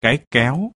cái kéo.